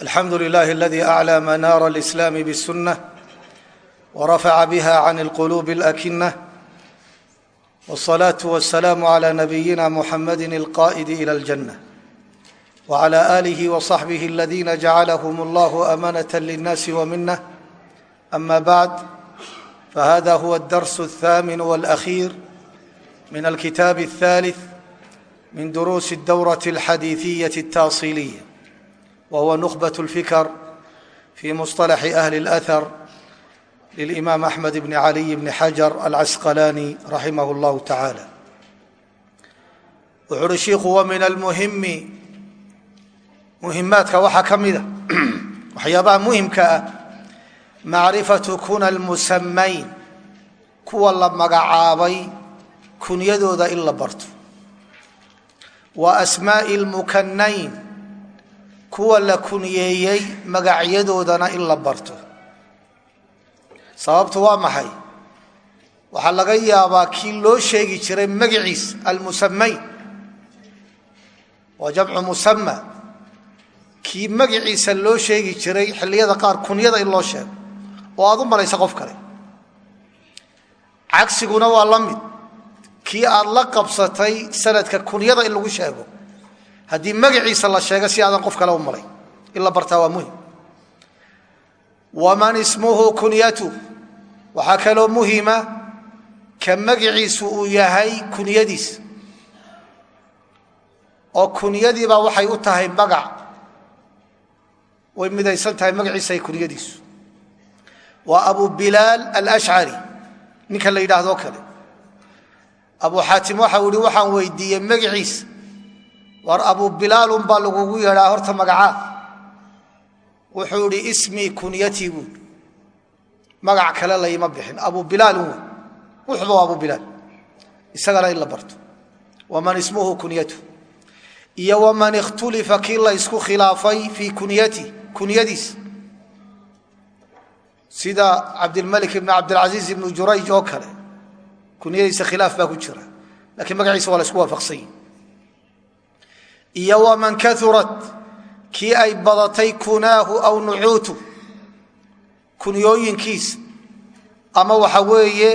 alxamdu lilahi aladi aclى manaara اlislaam bالsunة wrafaca bha can اlqulubi اlakinة wالصlaaة wالsalaam عlى nabiyina muxamadi اlqa'id ilى اljanة wعlى آlih وصaxbih اladina jacalahm اllah amanaة lلnasi wminة ama bعd fahada huwa اdars الthamin wاlأkhيr min alkitab الثالث min duruusi الdwraة الxadiiثiyaة الtaصiliية whuwa نخبة الfikr fi مصطلح أhل الأثر للإmam أحmed بن عlي بن xجر الcasqlاني raximah الlah taعalى wuxu uhi shiku wa min almuhimi muhimaadka waxaa ka mida waxyaabaha muhimka ah macrifaةu kuna اlmusamayn kuwa la magacaabay kunyadooda in la barto wa asmaaءi اlmukanayn kuwa la kunyeeyey magacyadoodana in la barto. Sababtu waa maxay? Waxaa laga yaabaa kii loo sheegi jiray magaciis almusamayn waa jamcu musama kii magaciisa loo sheegi jiray xilliyada qaar kunyada in loo sheego. Oo aad u malaysa qof kale. Cagsiguna waa la mid. Kii aad la qabsatay sanadka kunyada in lagu sheego haddii magaciisa la sheego si aadan qof kale u malay in la waa muhiim. Waman ismuhu kunyatu waxaa kaloo muhima ka magaciisu uu yahay kunyadiis. Oo kunyadiibaa waxay u tahay magac. Way midaysan tahay magaciisa kunyadiisu. Waa abu bilaal alashcari ninka la yidhaahdo kale. Abu xaatim waxa uu ihi waxaan weydiiyey magaciisa war abu bilaalun baa lagugu yeedhaa horta magacaa. Wuxuu idhi ismii kunyatii buui magac kale layma bixin. Abu bilaalun wey wuxuba isagana in la barto. Waman ismuhu kunyatu. Iyo waman ikhtulifa kii la ysku khilaafay fii kunyati kunyadiis. Sida cabdilmalik ibn cabdilcasiiz ibnu jurayj oo kale. Kunyadiisa khilaaf baa ku jira. Lakiin magaciisa waa la isku waafaqsanyi iyo waman kaurat kii ay badatay kunaahu aw nucuutu kunyooyinkiisa ama waxa weeye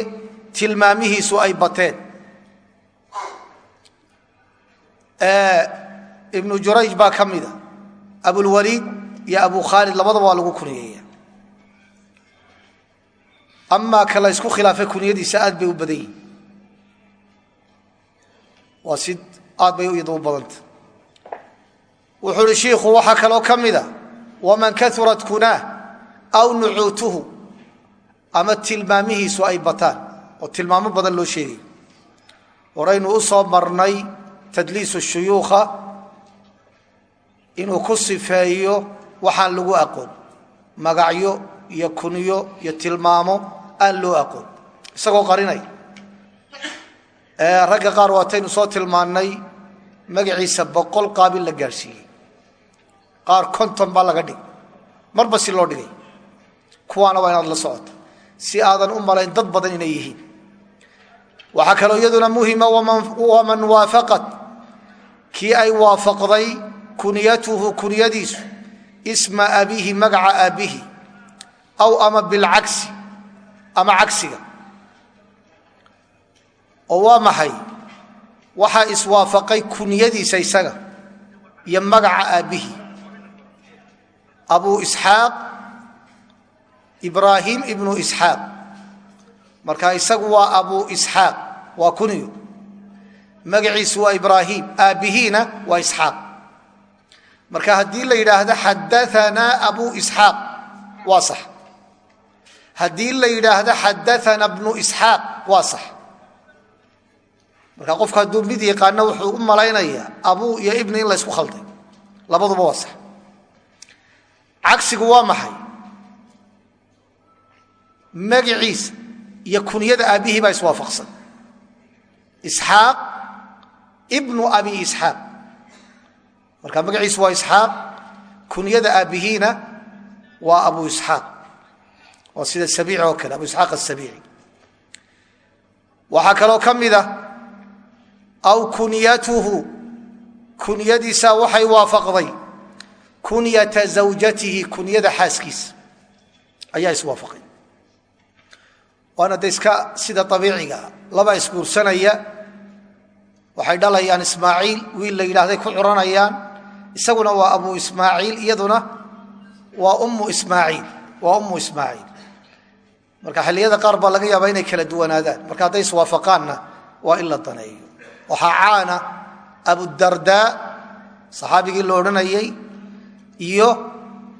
tilmaamihiisu ay bateen. Ibnu jurayj baa ka mida abulwaliid iyo abu khaalid labadaba waa lagu kunyeeya amaa ka la ysku khilaafay kunyadiisa aad bay u badan yihiin waa si aad bay iyada u badanta wuxuu uhi shiikhu waxaa kaloo ka mida waman kaurat kunaah aw nucuutuhu ama tilmaamihiisu ay bataan oo tilmaamo badan loo sheegay. Horaynu u soo marnay tadliisu shuyuukha inuu ku sifeeyo waxaan lagu aqoon magacyo iyo kunyo iyo tilmaamo aan loo aqoon. Isagoo qarinay. Ragga qaar waataynu soo tilmaannay magaciisa boqol qaabil la gaadhsiiyey qaar konton baa laga dhigay. Marba si loo dhigay. Kuwaana waa inaad la socota si aadan u malayn dad badan inay yihiin. Waxaa kaloo iyaduna muhima waman waafaqat. Kii ay waafaqday kunyatuhu kunyadiisu isma abihi magaca aabihi aw ama bilcagsi ama cagsiga oo waa maxay? Waxaa iswaafaqay kunyadiisa isaga iyo magaca aabbihi abu isxaaq ibraahim ibnu isxaaq marka isagu waa abu isxaaq waa kunyo magaciisu waa ibraahim aabbihiina waa isxaaq marka haddii la yidhaahdo xadaanaa abu isxaaq waa sax. Haddii la yidhaahdo xadaana bnu isxaaq waa sax. Marka qofku hadduu mid yaqaano wuxuu u malaynayaa abuu iyo ibni in la ysku khalday. Labaduba waa sax cagsigu waa maxay? Magaciisa iyo kunyada aabbihii baa iswaafaqsan. Isxaaq ibnu abi isxaaq. Marka magaciisu waa isxaaq kunyada aabbihiina waa abu isxaaq. Waa sida sabiici oo kale abu isxaaq asabiici waxaa kaloo ka mida aw kunyatuhu kunyadiisa waxay waafaqday kunyata zawjatihi kunyada xaaskiisa ayaa iswaafaqay waana de sida abiiciga laba isguursanaya waxay dhalayaan ismaaciil wiil la yidhahday ku curanayaan. Isaguna waa abu ismaaciil iyaduna waa ummu ismaaciil waa ummu ismaaciil. Marka xilliyada qaar baa laga yaabaa inay kala duwanaadaan marka hadday iswaafaqaanna waa in la daneeyo. Waxaa caana abudardaa saxaabigii la odhanayay iyo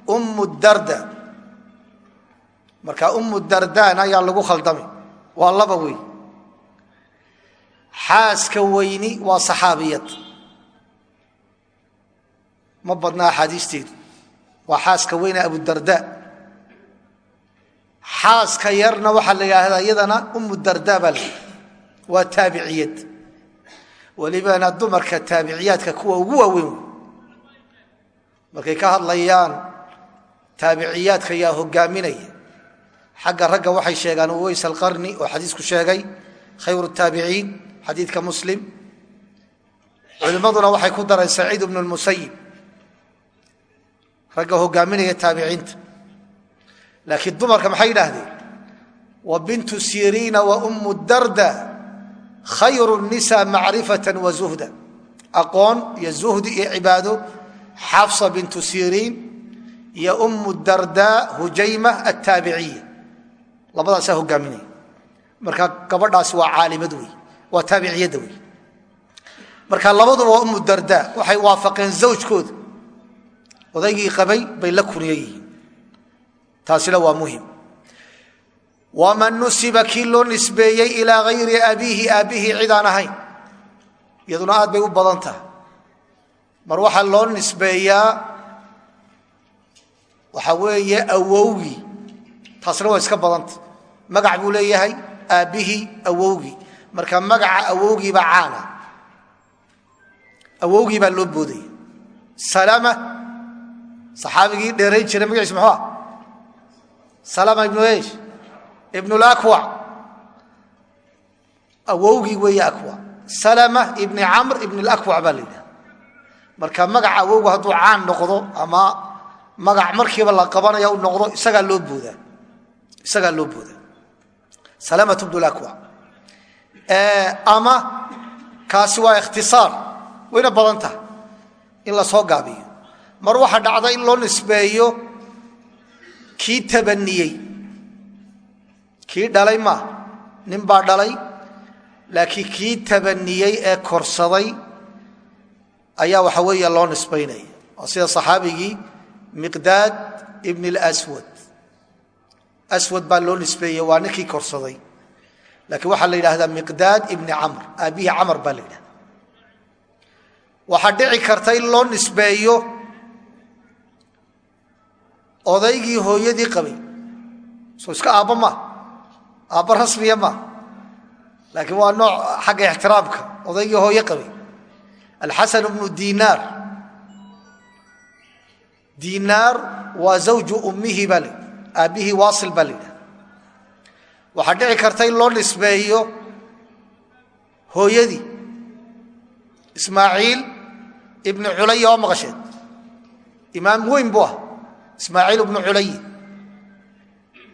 ummu darda. Marka ummu dardana ayaa lagu khaldami. Waa laba wey xaaska weyni waa saxaabiyad. Ma badna axaadiisteedu waa xaaska weyne abudarda xaaska yarna waxaa la yidhaahdaa iyadana ummu darda baa waa taabiciyad. Welibana dumarka taabiciyaadka kuwa ugu waaweyn wey markay ka hadlayaan taabiciyaadka yaa hogaaminaya xagga ragga waxay sheegaan uways alqarni oo xadiisku sheegay khayru taabiciin xadiidka muslim. Culimmaduna waxay ku dareen saciid bnu lmusayib ragga hogaaminaya taabiciinta. Laakiin dumarka maxay yidhaahdeen? Wa bintu siriina wa ummu darda khayru nisa macrifata wa zuhda. Aqoon iyo zuhdi iyo cibaado xafsa bintu siriin iyo ummu darda hujayma attaabiciya labadaasaa hogaaminaya marka gabadhaasi waa caalimad wey waa taabiciyadda wey marka labaduba waa ummu darda waxay waafaqeen zawjkooda odaygii qabay bay la kuniya yihiin. Taasina waa muhiim waman nusiba kii loo nisbeeyey ilaa hayri abiihi aabbihii cid aan ahayn mar waxaa loo nisbeeyaa waxa weeye awowgii taasna waa iska badanta magac buu leeyahay aabbihii awowgii marka magaca awowgiibaa caana. Awowgii baa loo boodaya. Salama saxaabigii dheerayn jiray magaciis muxuu ah? Salama ibnu esh ibn lakwac awowgii weeye akwac salama ibni camr ibn lakwac baa la yidhaha marka magaca awowga hadduu caan noqdo ama magac markiiba la qabanaya u noqdo isagaa loo boodaa. Isagaa loo boodaa. Salamat bnu lakwac ama kaasi waa ikhtisaar. Wayna badan tahay in la soo gaabiyo. Mar waxaa dhacda in loo nisbeeyo kii tabaniyey. Kii dhalay maaha nin baa dhalay laakiin kii tabaniyey ee korsaday ayaa waxa weeye loo nisbaynaya. Oo sida saxaabigii miqdaad ibn اlswad aswad baa loo nisbeeyey waa ninkii korsaday. Laakiin waxaa la yidhaahdaa miqdaad ibni camr aabbihii camar baa la yidhahda waxaa dhici karta in loo nisbeeyo odaygii hooyadii qabay. Soo iska aabba maa aabba rasmiya maa laakiin waa nooc xagga ixtiraamka odaygii hooye qabay alxasan bnu dinaar dinaar waa zawju ummihi baa la aabbihii waasil baa la yidhaha waxaa dhici karta in loo nisbeeyo hooyadii ismaaciil ibnu culaya oo maqasheed. Imaam weyn buu ah ismaaciil ibnu culaya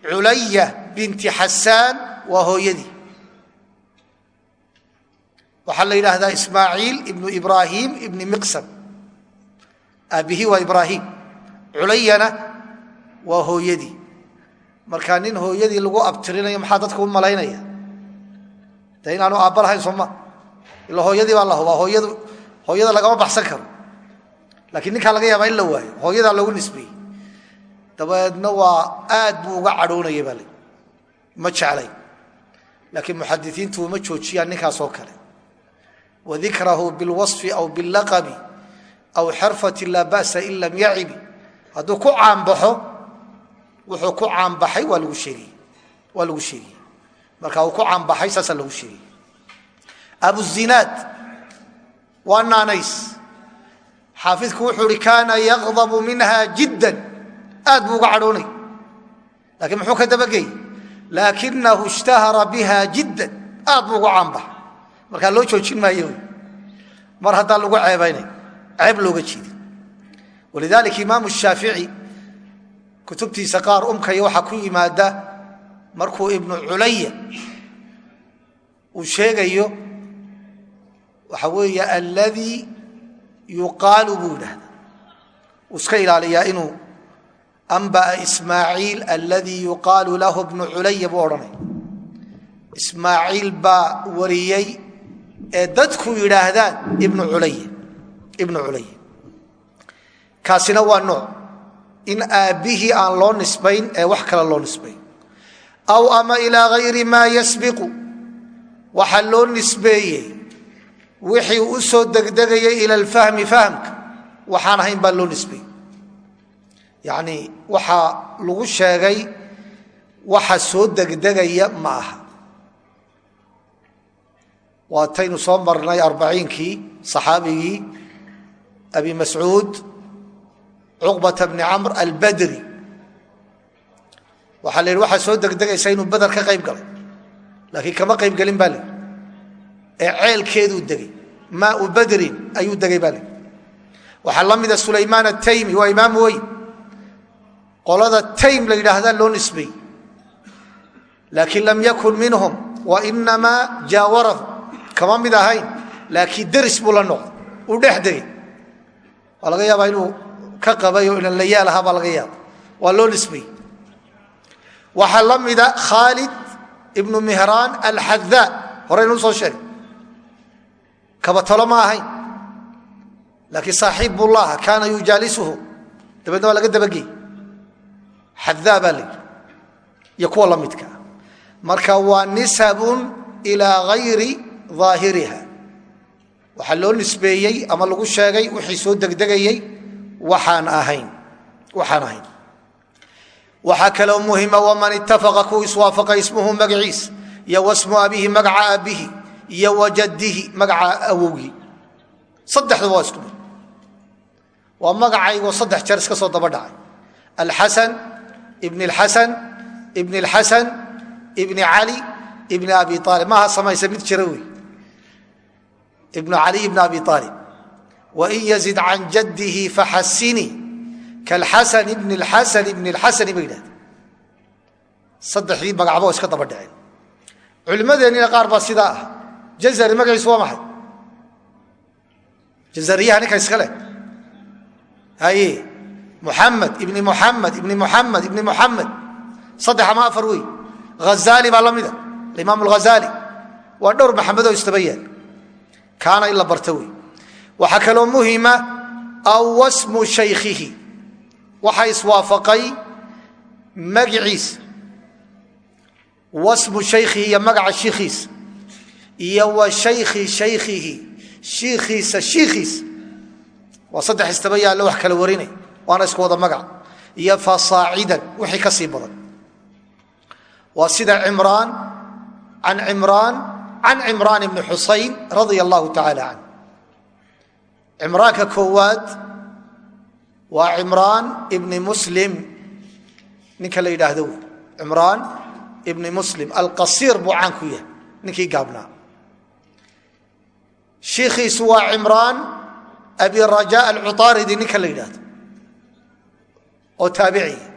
culaya binti xasaan waa hooyadii waxaa la yidhaahdaa ismaaciil ibnu ibraahim ibni miqsam. Aabbihii waa ibraahim culayana waa hooyadii. Markaa nin hooyadii lagu abtirinayo maxaa dadka u malaynaya? De inaanu aabba lahayn sooma. Ila hooyadii baa la hubaa hooyada lagama baxsan karo. Laakiin ninkaa laga yaabaa in la waayo hooyadaa loogu nisbeeyey. Dabeedna waa aad buu uga cadhoonaya baa ma jeclay. Laakiin muxadisiintu uma joojiyaan ninkaas oo kale wadikrahu bilwaصfi aw billaqabi aw xarfati laa ba'sa in lam yacibi. Hadduu ku caanbaxo wuxuu ku caanbaxay waa lagu sheegay. Waa lagu sheegay. Marka uu ku caanbaxay saasaa lagu sheegay. Abuzinaad waa naanays. Xaafidku wuxuu ihi kaana yaqdabu minha jiddan. Aad buu uga cadhoonay. Lakiin muxuu ka dabagey laakinahu ishtahara biha jiddan. Aad buu uga caanbaxay markaa loo joojin maayo mar haddaan lagu ceebaynay ceeb looga jeedi walidaalika imaamu shaafici kutubtiisa qaar umkaya waxaa ku yimaada markuu ibnu culaya uu sheegayo waxa weeye alladii yuqaalu buu yidhaahda uu iska ilaaliyaa inuu anba'a ismaaciil alladii yuqaalu lahu bnu culaya buu odhanaya ismaaciil baa wariyey ee dadku yidhaahdaan ibnu culaya ibnu culaya kaasina waa nooc. In aabbihii aan loo nisbayn ee wax kale loo nisbayn. Aw ama ilaa hayri maa yasbiqu. Waxaa loo nisbeeyey. Wixii u soo degdegayay ila alfahmi fahamka. Waxaan ahayn baa loo nisbeeyey. Yacnii waxaa lagu sheegay waxa soo degdegaya ma aha waataynu soo marnay arbaciinkii saxaabigii abi mascuud cuqbata bni camr albadri. Waxaa la yidhi waxaa soo degdegaysa inuu beder ka qayb galay. Laakiin kama qayb gelin baa layidhi ee ceelkeeduu degay maau badrin ayuu degay baa layidhi waxaa la mida sulaymaan ataymi waa imaam weyn. Qolada taym la yidhaahdaa loo nisbeeyey laakiin lam yakun minhum wa inamaa jaawarahu kama mid ahayn laakiin deris buu la noqday uu dhex waa laga yaabaa inuu ka qabay oo inan la yaal ahaa baa laga yaaba waa loo nisbeeyey waxaa la mida khaalid ibnu mihraan alxadaa horeynuu soo sheegay. Kabatalo ma ahayn. Laakiin saaxiib buu laaha kaana yujaalisuhu dabeedna waa laga dabagey. Xadaa baa la yidhi. Iyo kuwa la midka. Marka waa nisabun ilaa hayri aahiriha waxaa loo nisbeeyey ama lagu sheegay wixii soo degdegayey waxaan ahayn. Waxaa kaloo muhima waman ittafaqa kuu iswaafaqa ismuhu magaciis iyo wasmu abihi magaca aabbihi iyo wajadihi magaca awowgii saddexduba waa isku mid. Waa magacaygoo saddex jeer iska soo daba dhacay. Alxasan ibn اlxasan ibn اlxasan ibni cali ibni abi aalib maaha samaysa mid jira wey ibnu caliy ibn abi aalib wain yazid can jadihi faxasini kalxasan ibn اlxasan ibn اlxasani ba yidhahda saddexdii magacbo iska daba dhaceen culimmadeennina qaar baa sidaa ah. Jazari magaciisu waa maxay? Jazariyaha ninka iska leh. Haye muxamed ibni muxamed ibni muxamed ibni muxamed saddex ama afar wey hazaali baa la mida alimaam alghazaali waa kaana in la barta wey waxaa kaloo muhima aw wasmu shaykhihi. Waxaa iswaafaqay magiciisa wasmu shaykhihi iyo magaca shiikhiisa iyo wa shaykhi shaykhihi. Shiikhiisa shiikhiisa waa saddex istaba yaallo wax kala warinay waana isku wada magac. Iyo fasaacidan wixii ka sii badan. Waa sida cimraan can cimraan can cimraan ibni xusayn radia allahu tacaala canh cimraanka koowaad waa cimraan ibni muslim ninka la yidhaahdo wey cimraan ibni muslim alqasiir buu caan ku yahay ninkii gaabnaa shiikhiisu waa cimraan abi raja alcuaaridi ninka la yidhaahdo oo taabiciya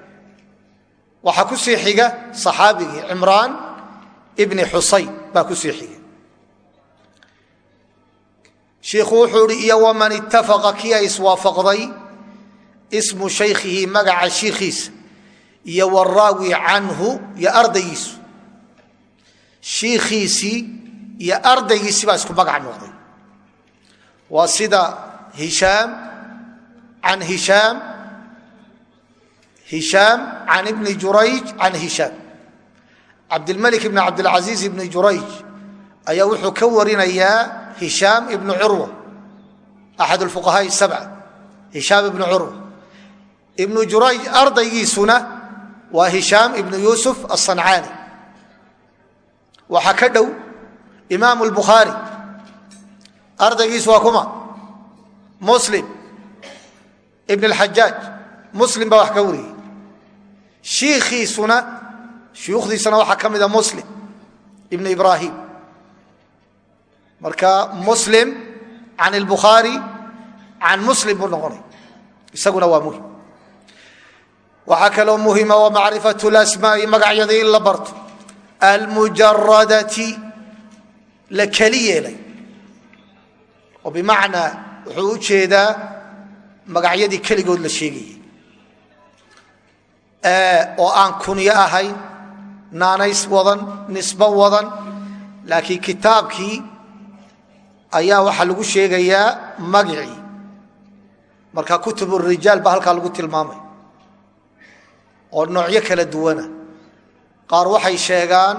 waxaa ku sii xiga صaxaabigii cimraan ibni xusayn baa ku sii xiga shiikhu wuxuu ihi iyo waman itafaqa kii ay iswaafaqday ismu shaykhihi magaca shiikhiisa iyo waraawi canhu iyo ardaygiisu. Shiikhiisii iyo ardaygiisii baa isku magac noqday. Waa sida hishaam can hishaam hishaam can ibni jurayj can hishaam cabdilmalik ibn cabdilcasiiz ibni jurayj ayaa wuxuu ka warinayaa hishaam ibnu curwa axad fuqahaai sabca hishaam ibnu curwa ibnu jurayj ardaygiisuna waa hishaam ibnu yuusuf asancaani waxaa ka dhow imaamu lbukhaari ardaygiisu waa kuma. Muslim ibn اlxajaaj muslim baa wax ka wariyey. Shiikhiisuna shuyuukhdiisana waxaa ka mida muslim ibn ibrahim. Marka muslim can اlbukhaari can muslim buu noqonay. Isaguna waa muhiim. Waxaa kaloo muhima wa macrifat lasmaai magacyada in la barto. Almujaradati la keli yeelay. Oo bimacnaa wuxuu u jeedaa magacyadii keligood la sheegayay. Oo aan kunyo ahayn naanays wadan nisbo wadan laakiin kitaabkii ayaa waxaa lagu sheegayaa magicii marka kutub rijaal baa halkaa lagu tilmaamay oo noocyo kala duwana qaar waxay sheegaan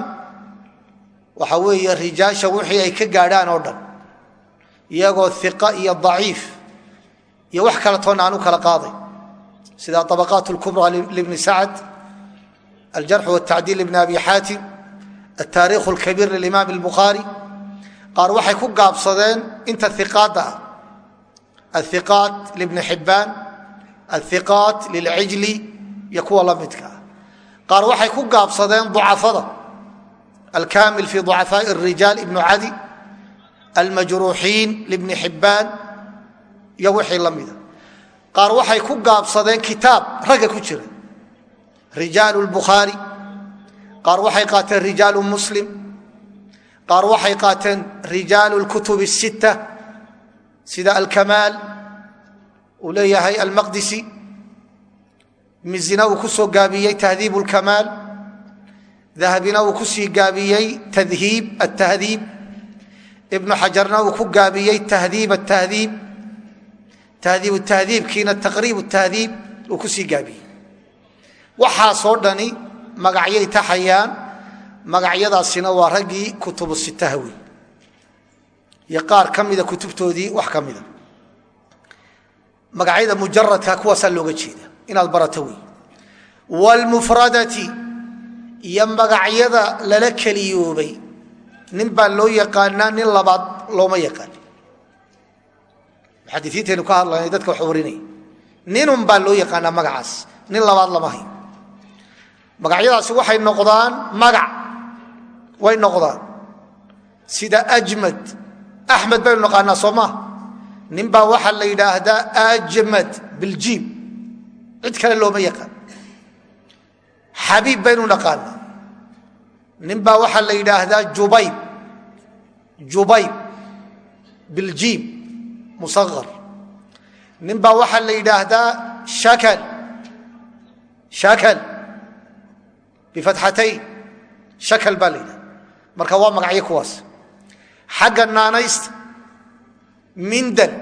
waxa weeye rijaasha wixii ay ka gaadhaan oo dhan iyagoo iqa iyo daciif iyo wax kale toona aan u kala qaaday sida abaqaat اlkubra libni sacd aljarx wاtacdiil libni abi xaatim ataarikh اlkabiir lilimaam اlbukhaari qaar waxay ku gaabsadeen inta iqaadda ah aiqaat libni xibbaan aiqaat lilcijli iyo kuwa la midka ah qaar waxay ku gaabsadeen ducafada alkamil fi ducafaaءi الrijaal ibnu cadi almajruuxiin libni xibbaan iyo wixii la mida qaar waxay ku gaabsadeen kitaab ragga ku jira rijaal اlbukhaari qaar waxay qaateen rijaalu muslim qaar waxay qaateen rijaalu اlkutub الsitta sida alkamaal uu leeyahay almaqdisi mizina uu ku soo gaabiyey tahdiib اlkamaal dahabina uu ku sii gaabiyey tadhiib atahdiib ibnu xajarna uu ku gaabiyey tahdiib atahdiib tahdiib tahdiibkiina taqriib tahdiib uu ku sii gaabiyey waxaasoo dhani magacyay taxayaan magacyadaasina waa raggii kutubu sitaha wey iyo qaar ka mida kutubtoodii wax ka mida. Magacyada mujaradka kuwaasaa looga jeeda inaad barato wey wlmufradati iyo magacyada lala keliyoobay. Nin baa loo yaqaanaa nin labaad looma yaqaan. Muxadisiintaynu ka hadlanay dadka wax warinaya ninun baa loo yaqaanaa magacaas nin labaad lama hayo magacyadaasi waxay noqdaan magac. Way noqdaan. Sida ajmad. Axmed baynu naqaanaa soo maa nin baa waxaa la yidhaahdaa ajmad biljiim cid kale looma yaqaan. Xabiib baynu naqaanaa nin baa waxaa la yidhaahdaa jubayb. Jubayb biljiim musaqar nin baa waxaa la yidhaahdaa shakal. Shakal bifatxatayn shakal baa la yidhahda marka waa magacyo kuwaas xagga naanaysta mindal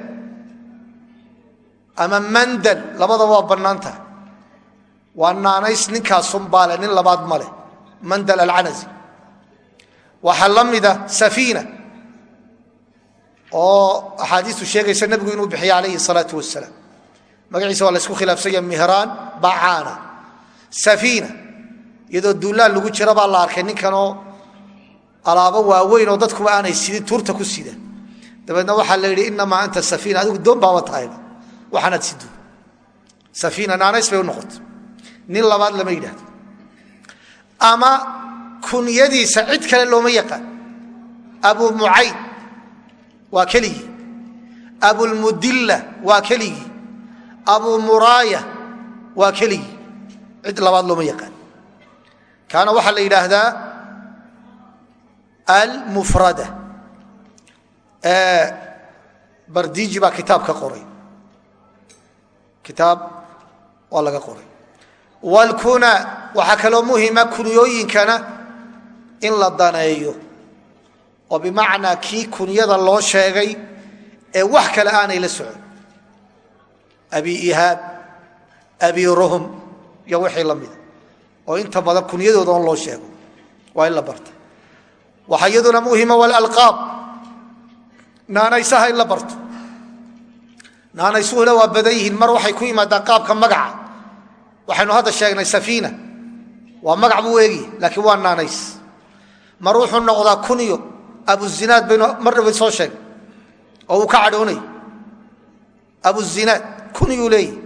ama mandal labadaba waa bannaan tahay waa naanays ninkaasunbaale nin labaad ma leh mandal alcanasi waxaa la mida safiina oo axaadiistu sheegaysa nebigu inuu bixiya calayhi salaau wasalaam magaciisa waa la ysku khilaafsanya mihraan bacaana safiina iyadoo duulaan lagu jira baa la arkay ninkanoo alaabo waaweyn oo dadkuba aanay sidin tuurta ku sida. Dabeedna waxaa la yidhi inamaa anta safiina. Adigu doon baaba tahayba waxaanaad sidu safiina naanays bay u noqotay. Nin labaad lama yidhahdo ama kunyadiisa cid kale looma yaqaan. Abu mucayd waa keligii. Abulmudilla waa keligii. Abu muraaya waa keligii. Cid labaad looma yaqaan kaana waxaa la yidhaahdaa almufrada. Bardiji baa kitaab ka qoray. Kitaab waa laga qoray. Wlkuna waxaa kaloo muhima kunyooyinkana in la daneeyo. Oo bimacnaa kii kunyada loo sheegay ee wax kale aanay la socon. Abi ihaab abi ruhm iyo wixii la mida oo inta badan kunyadooda loo sheego. Waa in la barta waxaa iyaduna muhima wlalqaab naanaysaha in la barto. Naanaysuhuna waa badan yihiin. Mar waxay ku yimaadaan qaabka magaca. Waxaynu hadda sheegnay safiina. Waa magac buu eegi laakiin waa naanays. Mar wuxuu noqdaa kunyo. Abuzinaad baynu mar dhaba soo sheegay. Oo uu ka cadhoonay. Abuzinaad kunyuu leeyahy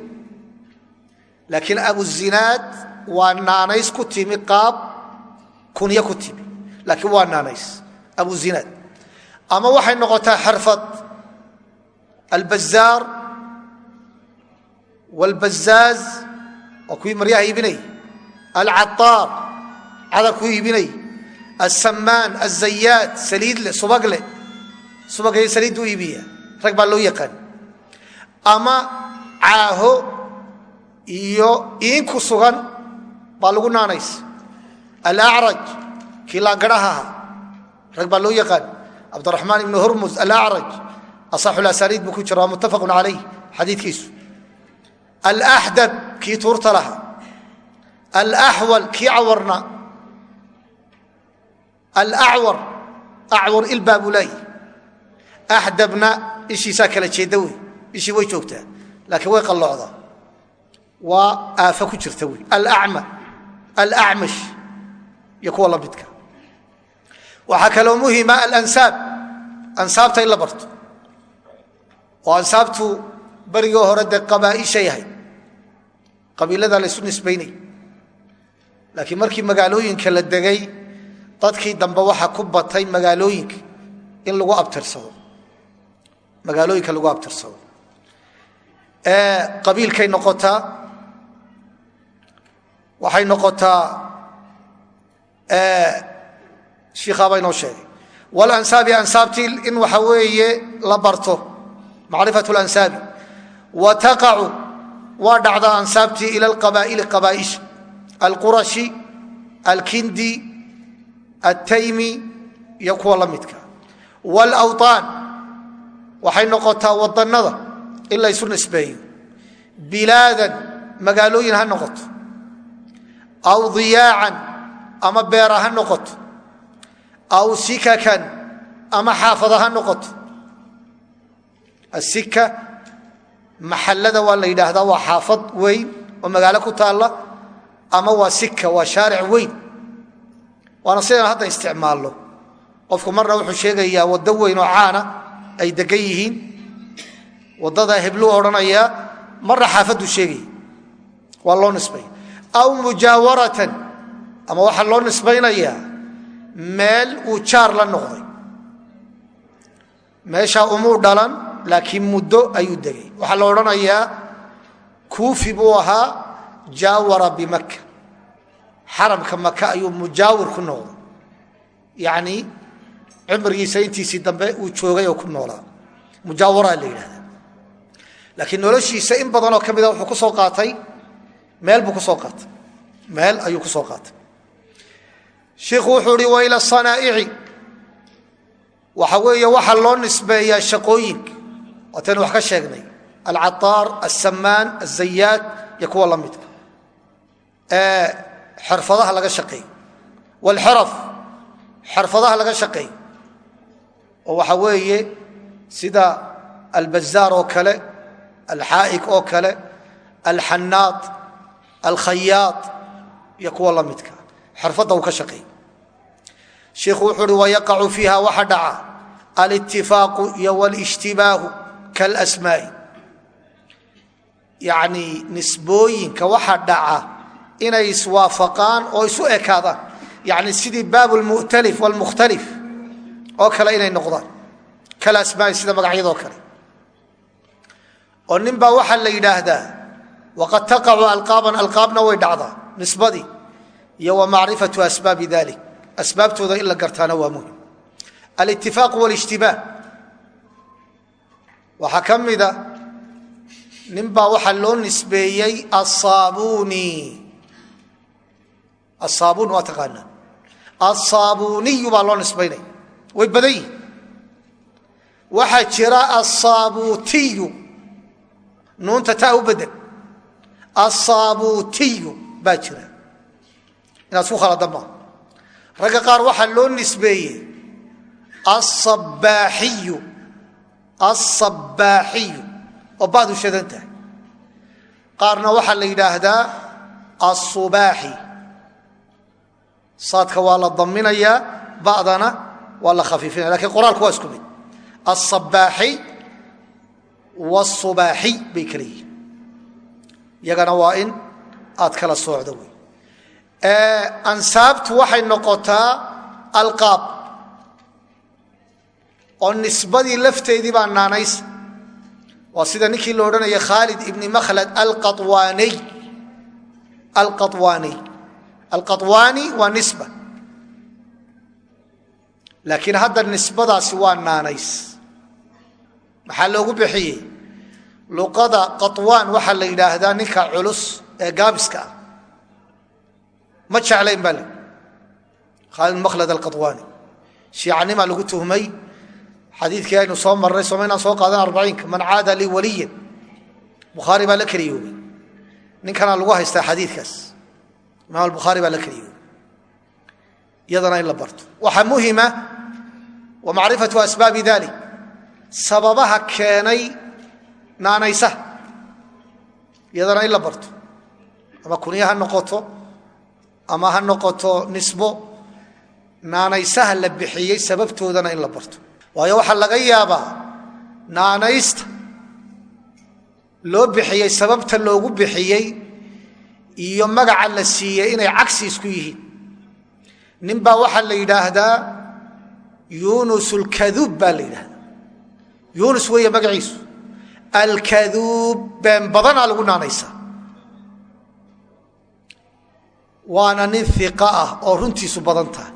laakiin abuzinaad waa naanays ku timi qaab kunya ku timi. Laakiin waa naanays. Abuzinaad ama waxay noqotaa xarfad albazaar walbazaaz waa kuwii maryaha iibinay. Alcaaar cadar ku iibinay. Asamaan azayaad saliidle subagle. Subagay saliidu iibiya rag baa loo yaqaan. Ama caaho iyo iinku sugan baa lagu naanays alacraj kii laangadhaha ahaa rag baa loo yaqaan cabdiraxmaan ibnu hurmus alacraj asaxulasaniid buu ku jira waa muttafaqun calayh xadiidkiisu. Alaxdab kii tuurta lahaa. Alaxwal kii cawarna. Alacwar acwar ilbaa buu leeyahy axdabna ishiisaa kala jeedda wey. Ishii way joogtaa laakiin way qalloocdaa. Waa aafa ku jirta wey. Alacma alacmash iyo kuwa la midka. Waxaa kaloo muhima alansaab ansaabta in la barto. Oo ansaabtu berigii hore dee qabaaishay ahayd qabiilada laysu nisbaynay. Laakiin markii magaalooyinka la degay dadkii dambe waxa ku batay magaalooyinka in lagu abtirsado. Magaalooyinka lagu abtirsado. Qabiilkay noqotaa waxay noqotaa shiikhaabaa inoo sheegay. Walansaabi ansaabtii in waxa weeye la barto macrifat lansaabi wa taqacu waa dhacdaa ansaabtii ila alqabaa'ili qabaaisha alqurashi alkindi altaymi iyo kuwa la midka. Wlawطaan waxay noqotaa wadannada in laysu nisbeeyo. Bilaadan magaalooyin ha noqoto aw diyaacan ama beera ha noqoto aw sikakan ama xaafada ha noqoto asika maxallada waa la yidhaahdaa waa xaafad weyn oo magaalo ku taalla ama waa sika waa shaaric weyn. Waana sidaan hadda isticmaalno. Qofku marna wuxuu sheegayaa waddo weyn oo caana ay degan yihiin. Waddada hebluu odhanayaa marna xaafaddu sheegaya waa loo nisbaya aw mujaawaratan ama waxaa loo nisbaynayaa meel uu jaar la noqday. Meeshaa umuu dhalan laakiin muddo ayuu degay. Waxaa la odhanayaa kuufi buu ahaa jaawara bimaka xaramka maka ayuu mujaawir ku noqday. Yacnii cumrigiisa intiisii dambe uu joogay oo ku noolaa. Mujaawaraa la yidhahda laakiin noloshiisa in badanoo ka mida wuxuu ku qaatay meel buu ku soo qaatay. Meel ayuu ku soo qaatay. Shiikhu wuxuu ihi wa ila sanaa'ici waxa weeye waxaa loo nisbeeyaa shaqooyinka waataynu wax ka sheegnay. Alcaaar alsamaan alzayaad iyo kuwa la midka. Xirfadaha laga shaqeeyo wlxiraf xirfadaha laga shaqeeyo oo waxa weeye sida albazaar oo kale alxaa'ik oo kale alxanaad alkhayaad iyo kuwa la midka xirfadda uu ka shaqeeyo shiikhu wuxuu uhi wayaqacu fiiha waxa dhaca alitifaaqu iyo wاlاjtibaahu kalasmaa'i yacni nisbooyinka waxa dhaca inay iswaafaqaan oo isu ekaadaan yani sidii baab lmu'talif wاlmukhtalif oo kale inay noqdaan kalasmaa'i sida magacyadoo kale oo nin baa waxaa la yidhaahdaa waqad taqacu alqaaban alqaabna way dhacdaa nisbadii iyo wa macrifatu asbaabi dalik asbaabtooda in la gartaana waa muhiim alitifaaq wاlijtibaah waxaa ka mida nin baa waxaa loo nisbeeyey asaabuni asaabuun waa taqaanaa asaabuniyu baa loo asaabuutiyu baa jira. Inaad isku khaladan maa ragga qaar waxaa loo nisbeeyey asabaaxiyu asabaaxiyu oo badu shadan tahay. Qaarna waxaa la yidhaahdaa asubaaxi saadka waa la daminayaa badana waa la khafiifinaya. Lakin qoraalku waa isku mid. Asabaaxi wsubaaxi bay kala yihiin iyagana waa in aad kala soocdo wey. Ansaabtu waxay noqotaa alqaab. Oo nisbadii lafteedii baa naanaysa waa sida ninkii la odhanaya khaalid ibni makhlad alqawaaniy alqawaaniy alqawaani waa nisba. Laakiin hadda nisbadaasi waa naanays. Maxaa loogu bixiyey luqada qaطwaan waxaa la yidhaahdaa ninka culus ee gaabiska ah. Ma jeclayn baa le khaalid makhlad alqawaani shiicanimaa lagu tuhmay. Xadiikii aynu soo marnay somaynaan soo qaadan arbaciinka man caada lii waliyan. Bukhaari baa la keliyoobay ninkanaa lagu haystaa xadiikaas imaam albukhaari baa la keliyoobay iyadana in la barto. Waxaa muhima wa macrifatu asbaabi dalik sababaha keenay naanaysaha iyadana in la barto. Ama kunya ha noqoto ama ha noqoto nisbo naanaysaha la bixiyey sababtoodana in la barto. Waayo waxaa laga yaabaa naanaysta loo bixiyey sababta loogu bixiyey iyo magaca la siiyey inay cagsi isku yihiin. Nin baa waxaa la yidhaahdaa yunus alkaduub baa la yidhahdaa yunus weeye magaciisu alkaduub been badanaa lagu naanaysaa waana nin iqa ah oo runtiisu badan tahay.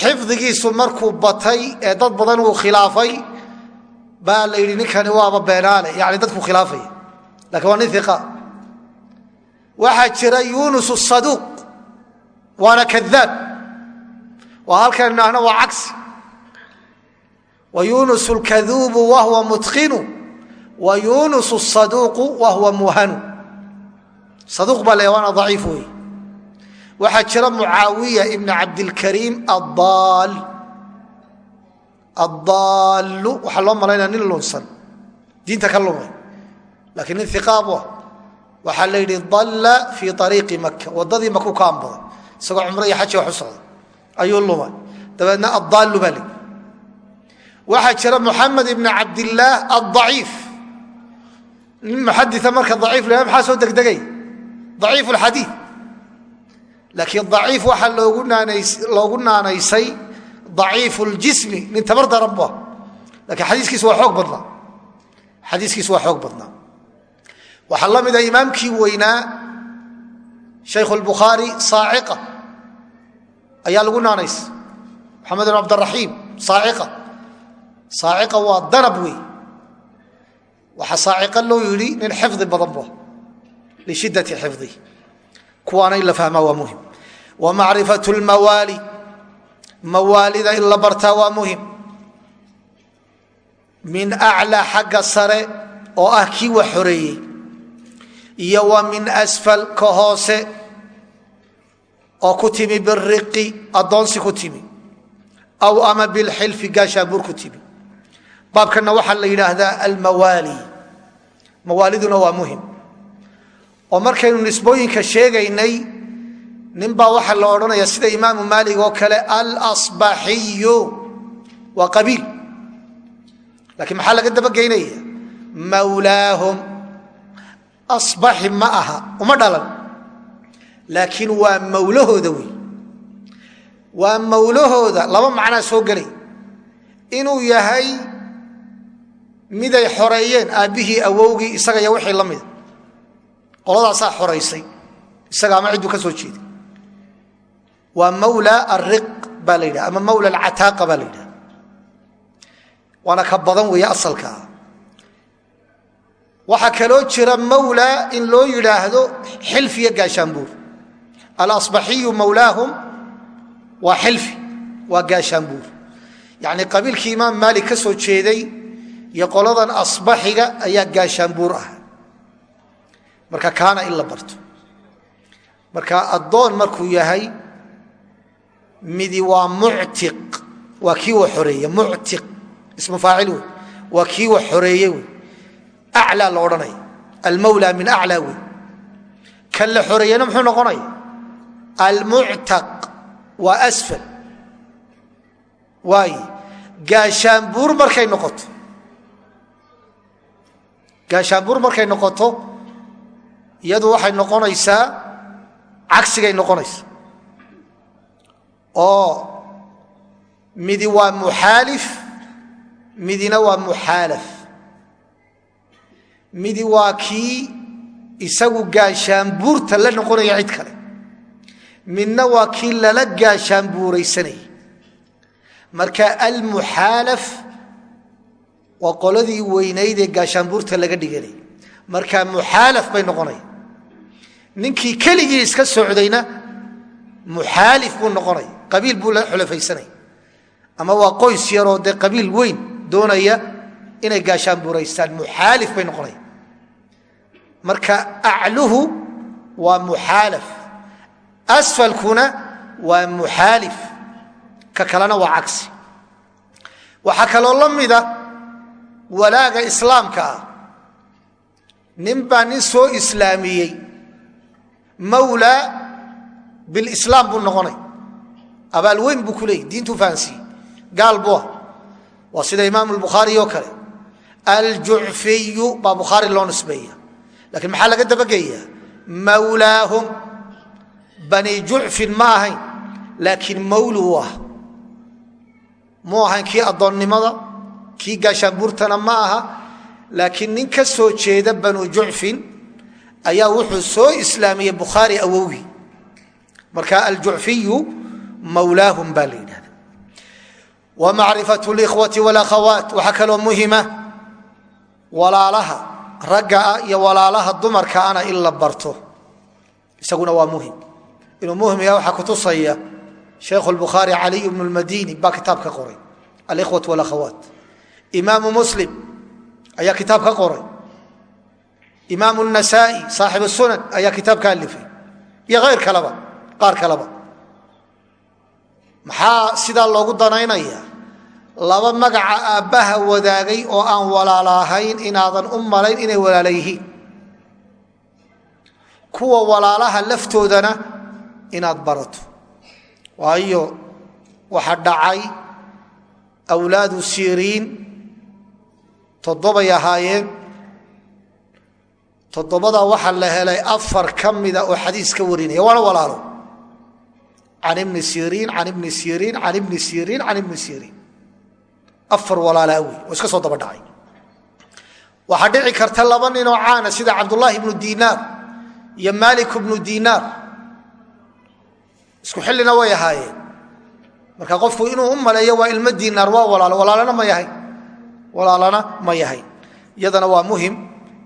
Xifdigiisu markuu batay ee dad badan uu khilaafay baa la yidhi ninkani waaba beenaale yani dadku khilaafaya laakiin waa nin iqa waxaa jira yunus saduuq waana kadaab waa halkan idhaahna waa cagsi. Wa yunus lkaduubu wahuwa mutqinu wa yunus saduuqu wahuwa muhanu. Saduuq baa le waana daciif wey waxaa jira mucaawiya ibn cabdilkariim adaal addaallu waxaa loo malaynaya nin lunsan. Diinta ka lumay lakiin nin iqaabu ah. Waxaa la yidhi dalla fii ariiqi maka waddadii maku ka anbaday isagoo cumro iyo xaji wax u socda nin muxadia marka daciif la maxaa soo degdegay? Daciif lxadiid laakiin aciif waxaa loogu naanaysay aciif ljismi nin tabar daran bu ah lakiin xadiiskiis waa oog badnaa. Xadiiskiis waa xoog badnaa. Waxaa la mida imaamkii weynaa shaykhu lbukhaari saaciqa. Ayaa lagu naanaysay maxamed ibn cabdiraxiim saaciqa. Saaciqa waa danab wey waxaa saaciqa loo yidhi nin xifdi badan bu lishiddati xifdihi kuwaana in la fahmaa waa muhiim. Wa macrifatu lmawaali mawaalida in la bartaa waa muhiim. Min aclaa xagga sare oo ah kii wax xoreeyey. Iyo wa min asfal ka hoose oo ku timi biriqi addoonsi ku timi. Aw ama bilxilfi gaashaabuur ku timi. Baabkanna waxaa la yidhaahdaa almawaali mawaaliduna waa muhiim. oo markaynu nisbooyinka sheegaynay ninbaa waxaa la odhanaya sida imaamu maalig oo kale alasbaxiyu waa qabiil. Lakiin maxaa laga dabageynaya mawlaahum. Asbaxi ma aha uma dhalan. Laakiin waa mawlahooda wey waa mawlahooda laba macnaa soo gelay. Inuu yahay miday xoreeyeen aabbihii awowgii isaga iyo wixii la mida qoladaasaa xoraysay. Isaga cidduu ka soo jeeday waa mawla ariq baa la yidhaha ama mawla alcataaqa baa la yidhaha. Waana ka badan weeye asalkaa waxaa kaloo jira mawla in loo yidhaahdo xilfi iyo gaashaanbuur alasbaxiyu mawlaahum waa xilfi waa gaashaanbuur yacni qabiilkii imaam maalik ka soo jeeday iyo qoladan asbaxiga ayaa gaashaanbuur ah. Marka kaana in la barto. Marka addoon markuu yahay midi waa muctiq waa kii wa xoreeye muctiq ismu faacil wey waa kii wax xoreeye wey aclaa la odhanaya almawla min aclaa wey kan la xoreeyena muxuu noqonaya almuctaq waa asfal. Waaye gaashaanbuur markay noqoto gaashaanbuur markay noqoto iyadu waxay noqonaysaa cagsigay noqonaysa oo midi waa muxaalif midina waa muxaalaf. Midi waa kii isagu gaashaanbuurta la noqonaya cid kale. Midna waa kii lala gaashaanbuuraysanayay marka almuxaalaf waa qoladii weynayd ee gaashaanbuurta laga dhiganay marka muxaalaf bay noqonaya ninkii keligii iska socdayna muxaalif buu noqonaya qabiil buu la xulafaysanaya ama waa qoys yaroo dee qabiil weyn doonaya inay gaashaanbuuraystaan. Muxaalif bay noqonaya marka acluhu waa muxaalaf. Asfalkuna waa muxaalif. Ka kalena waa cagsi. Waxaa kaloo la mida walaaga islaamka ah. Nin baa nin soo islaamiyey. Mawlaa bilislaam buu noqonay. Abaal weyn buu ku leeyay diintuu fahansiiyey gaal buu ah. Waa sida imaamu lbukhaari oo kale. Aljucfiyu baa bukhaari loo nisbeeya. Lakiin maxaa laga dabageeyaa? Mawlaahum. Bani jucfin ma ahayn laakiin mawlu u ah. Mu ahayn kii addoonnimada kii gaashaanbuurtana ma aha laakiin nin ka soo jeeda banu jucfin ayaa wuxuu soo islaamiyey bukhaari awowgii marka aljucfiyu mawlaahum baa la yidhahda wa macrifat likhwati walakhawaat waxaa kaloo muhima walaalaha ragga ah iyo walaalaha dumarka ana in la barto. Isaguna waa muhiim. Inuu muhiim yaha waxaa kutusaya sheekhu lbukhaari caliy bnu lmadini baa kitaab ka qoray. Alikhwat walakhawaat imaamu muslim ayaa kitaab ka qoray. Imaamu nasaai saaxib sunan ayaa kitaab ka alifay. Iyo ayr kaleba qaar kaleba maxaa sidaa loogu danaynaya? Laba magaca aabbaha wadaagay oo aan walaalahayn inaadan u malayn inay walaala yihiin kuwa walaalaha laftoodana inaad barato. Waayo waxa dhacay awlaadu siriin toddobay ahaayeen. Toddobada waxaa la helay afar ka mida oo xadiis ka warinaya. Waana walaalo. Can ibni siriin can ibni siriin can ibni siriin can ibni siriin. Afar walaalaa wey oo iska soo daba dhacay waxaa dhici karta laba ninoo caana sida cabdullaahi ibnu dinaar iyo malik ibnu dinaar isku xillina way ahaayeen. Marka qofku inuu u maleeyo waa ilmo dinaar waa walaalo. Walaalana ma yahay walaalana ma yahay. Iyadana waa muhiim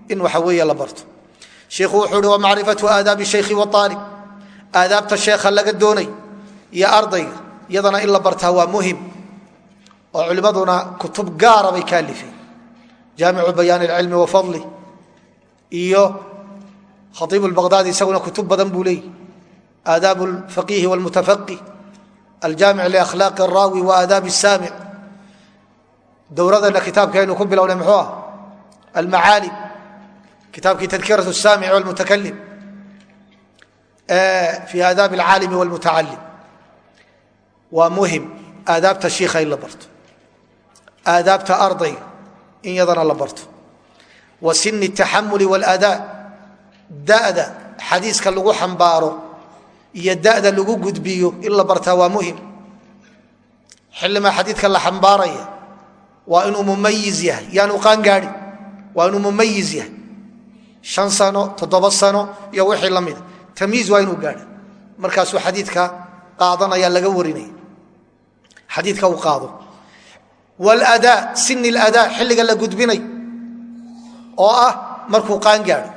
in waxa weeye la barto. Shiikhu wuxuu uhi wamacrifatu aadaabi shaykhi waaalib aadaabta sheekha laga doonay iyo ardayga iyadana in la bartaa waa muhiim. Oo culimmaduna kutub gaara bay ka jaamicu bayaan ilcilmi wa fadli iyo khaiib lbaqdaadi isaguna kutub badan buu leeyay aadaab alfaqihi walmutafaqih aljaamic liakhlaaqi araawi wa aadaabi saamic dowradana kitaabkeenu ku bilownay muxuu ah? Almacaalim kitaabkii tadkirat saamic wlmutakalim fi aadaabi alcaalimi wlmutacalim waa muhiim aadaabta shiikha in la barto. Aadaabta ardayga in yadana la barto. Wa sini taxamuli waladaa da'da xadiiska lagu xambaaro iyo da'da lagu gudbiyo in la bartaa waa muhiim. Xillimaa xadiidka la xambaaraya waa inuu mumayiz yahay. Yaanu qaangaadhin waa inuu mumayiz yahay. Shan sano toddoba sano iyo wixii la mida tamyiiz waa inuu gaadha markaasuu xadiidka qaadanaya laga warinaya xadiidka uu qaado. Waladaa sini ladaa xilliga la gudbinay oo ah markuu qaan gaadho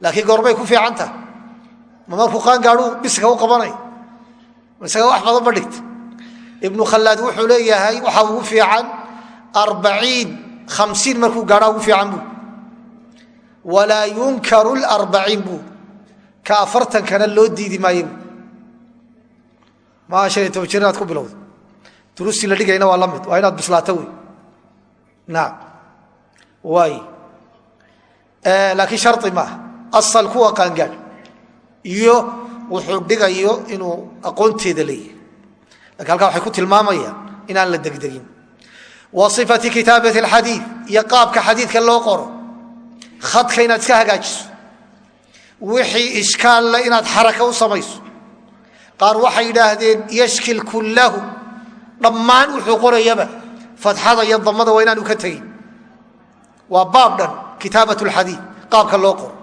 laakiin goorbay ku fiican tahay. Ma markuu qaan gaadhuu biska u qabanay. Isaga wax badan ba dhigta ibnu khallaad wuxuu leeyahay waxaa ugu fiican arbaciin khamsiin markuu gaadhaa ugu fiican buu. walaa yunkaru larbaciin buu. ka afartankana loo diidi maayo buu maa shan iyo toban jir inaad ku bilowda duruustii la dhigayna waa la mid waa inaad bislaato wey naam waay laakiin shari maaha asal kuwa qaangaadh iyo wuxuu dhigayo inuu aqoonteeda leeyahay laakiin halkaa waxay ku tilmaamayaan inaan la degdegin wa kitaabati alxadiid iyo qaabka xadiidka loo qoro. Khadka inaad iska hagaajiso. Wixii ishkaalla inaad xaraka u samayso. Qaar waxay yidhaahdeen yashkil kullahu dhammaan wuxuu qorayaba fatxada iyo damada waa inaanu ka tegin. Waa baab dhan kitaabat lxadii qaabka loo qoro.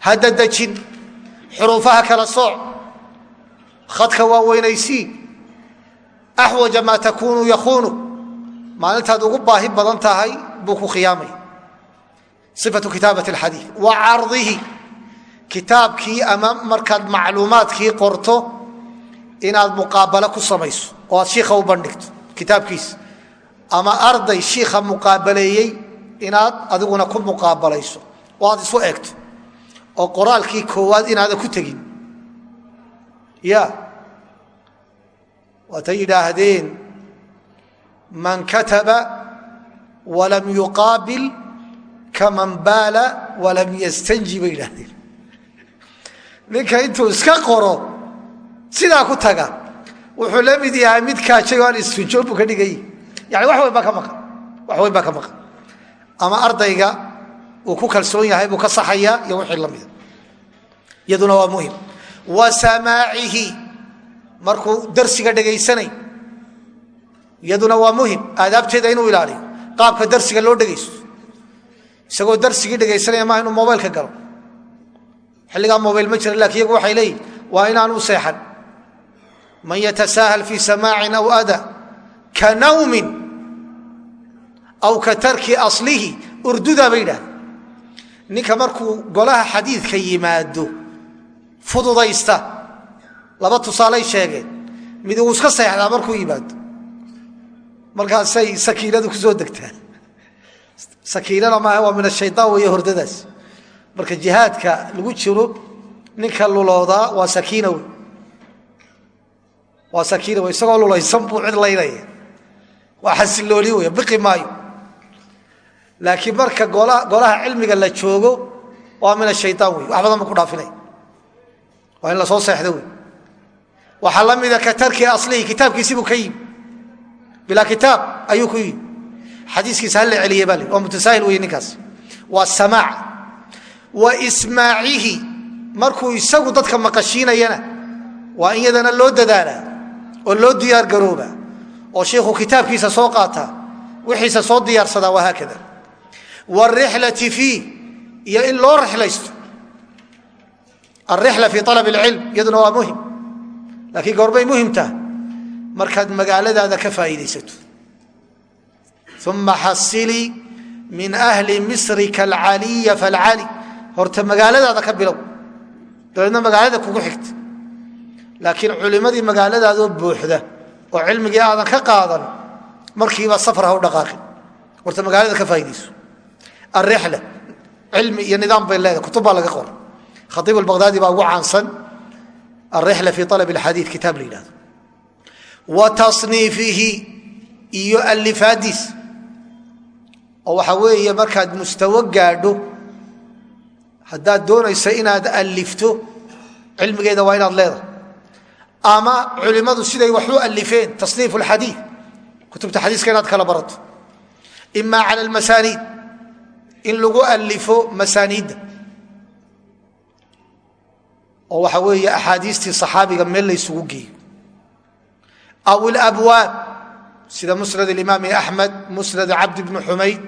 Hadda dejin xuruufaha kala sooc. Khadka waa weynaysiin axwaja maa takuunu yakuunu maalintaad ugu baahi badan tahay buu ku khiyaamaya ifatu kitaabat alxadii wa cardihi. Kitaabkii ama markaad macluumaadkii qorto inaad muqaabalo ku samayso oo aad shiikha u bandhigto kitaabkiisa ama arday shiikha muqaabaleeyey inaad adiguna ku muqaabalayso oo aad isu eegto oo qoraalkii koowaad inaadan ku tegin. Ya waatay yidhaahdeen man kataba walam yuqaabil kaman baala walam yastanji bay yidhaahdeen. Ninka intuu iska qoro sidaa ku taga. Wuxuu la mid yahay mid kaajay oo aan isfinjoon buu ka dhigay. Yani wax weyn baa ka maqan. Wax weyn baa ka maqan. Ama ardayga uu ku kalsoon yahay buu markuu darsiga dhegaysanay iyaduna waa muhiim. Aadaabteeda inuu ilaaliyo. Qaabka darsiga loo dhegaysto isagoo darsigii dhegaysanaya maaha inuu mobaylka galo. Xilligaa mobayl ma jira laakiin iyagu waxay leeyihiin waa inaan u seexan. Man yatasaahal fii samaacin aw ada ka nawmin aw ka tarki aslihi urdudaa bay yidhahda ninka markuu golaha xadiidka yimaado fududaysta laba tusaalay sheegeen. Mid uu iska seexdaa markuu yimaado markaasay sakiinadu ku soo degtaan sakiinana maaha waa min ashayaan weeye hordadaas marka jihaadka lagu jiro ninka luloodaa waa sakiina wey waa sakiina wey isagoo lulaysan buu cid laynaya. Waa xasilooni wey biqi maayo. Laakiin marka golaha cilmiga la joogo waa min ashayaan wey wax badan ba ku dhaafinaya waa in la soo seexdo wey waxaa la mida ka tarki aslihi kitaabkiisibuu ka yimi bilaa kitaab ayuu ku yimi xadiiskiisa hala celiye baa waa mutasaahil wey ninkaas. Waa samaac. Wa ismaacihi. Markuu isagu dadka maqashiinayana waa in yadana loo dadaalaa oo loo diyaar garooba oo shiikhu kitaabkiisa soo qaataa wixiisa soo diyaarsadaa waa haakada. Wrixlati fiih iyo in loo rixlaysto. Alrixla fii alab waa muhiim markaad magaaladaada ka faa'iidaysato. Uma xasilii min ahli misrika alcaliya falcali. Horta magaaladaada ka bilow. Dabeedna magaalada kugu xigta. Laakiin culimmadii magaaladaadoo buuxda oo cilmigii aadan ka qaadan markiiba safar ha u dhaqaaqin. Horta magaalada ka faa'iidayso. Alrixla cilmi iyo nidaam bay leedahay kutub baa laga qora khaiib albaqdaadi baa ugu caansan. Alrixla fii alab alxadiid kitaab la yidhahdo wa iyo alifaadiis oo waxaa weeye markaad mustawo gaadho haddaad doonaysa inaad alifto cilmigeeda waa inaad leedahay. Ama culimmadu siday wax u alifeen tasniif alxadiid kutubta xadiiska inaad kala barato. Ima cala almasaaniid in lagu alifo masaaniidda. Oo waxa weeye axaadiistii saxaabiga meel la ysugu geeyo aw ilabwaab sida musnad alimaami axmed musnad cabdi bni xumayd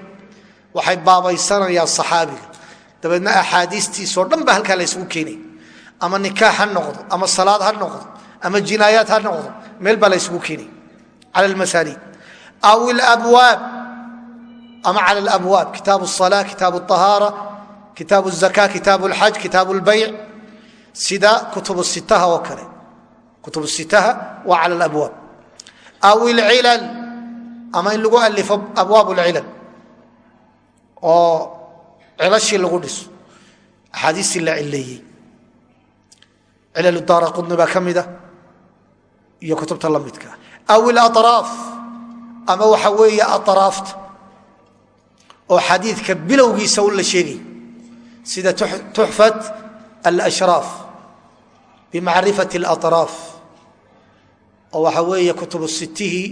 waxay baabaysanayaan saxaabiga dabeedna axaadiistiisoo dhan ba halkaa la ysugu keenaya ama nikaax ha noqdo ama salaad ha noqdo ama jinaayaat ha noqdo meel baa la ysugu keenaya cala almasaaniid aw ilabwaab ama cala alabwaab kitaabu الصalaa kitaabu الطahaara kitaabu الzaka kitaabu اlxaj kitaabu اlbayc sida kutub sitaha oo kale kutub sitaha waa cala alabwaab aw ilcilal ama in lagu alifo abwaab اlcilal oo cilashii lagu dhiso axaadiistii la cileeyey cilal daara qudni baa ka mida iyo kutubta la midka aw ilaraaf ama waxa weeye araafta oo xadiidka bilowgiisa u la sheegay sida tuxfat alashraaf bimacrifati اlaraaf oo waxa weeye kutubu sitihii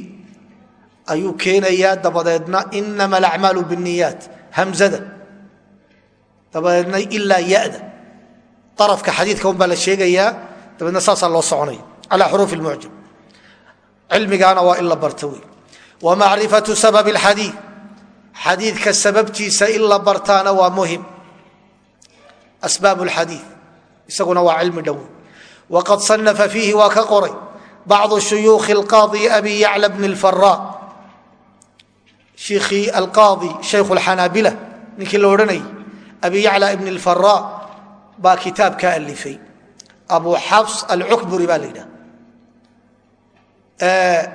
ayuu keenayaa dabadeedna inama alacmaalu biniyaat hamzada. Dabadeedna ilaa yada. Arafka xadiidka unbaa la sheegayaa dabadeedna saasaa loo soconaya calaa xuruufi mucjam cilmigaana waa in la barta wey wamacrifatu sababi alxadiid. Xadiidka sababtiisa in la bartaana waa muhiim. Asbaab اlxadiid isaguna waa cilmi dhow. Waqad sanafa fiihi waa ka qoray bacdu shuyuukhi alqaadi abi yacla bni lfara shiikhii alqaadi shaykhu lxanaabila ninkii la odhanayay abi yacla ibn lfara baa kitaab ka alifay abu xafs alcukburi baa la yidhaha